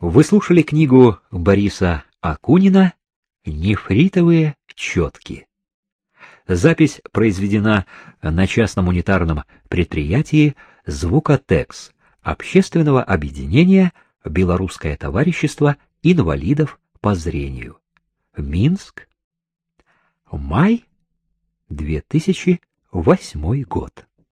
Вы слушали книгу Бориса Акунина «Нефритовые четки». Запись произведена на частном унитарном предприятии «Звукотекс» общественного объединения «Белорусское товарищество инвалидов по зрению». Минск. Май 2008 год.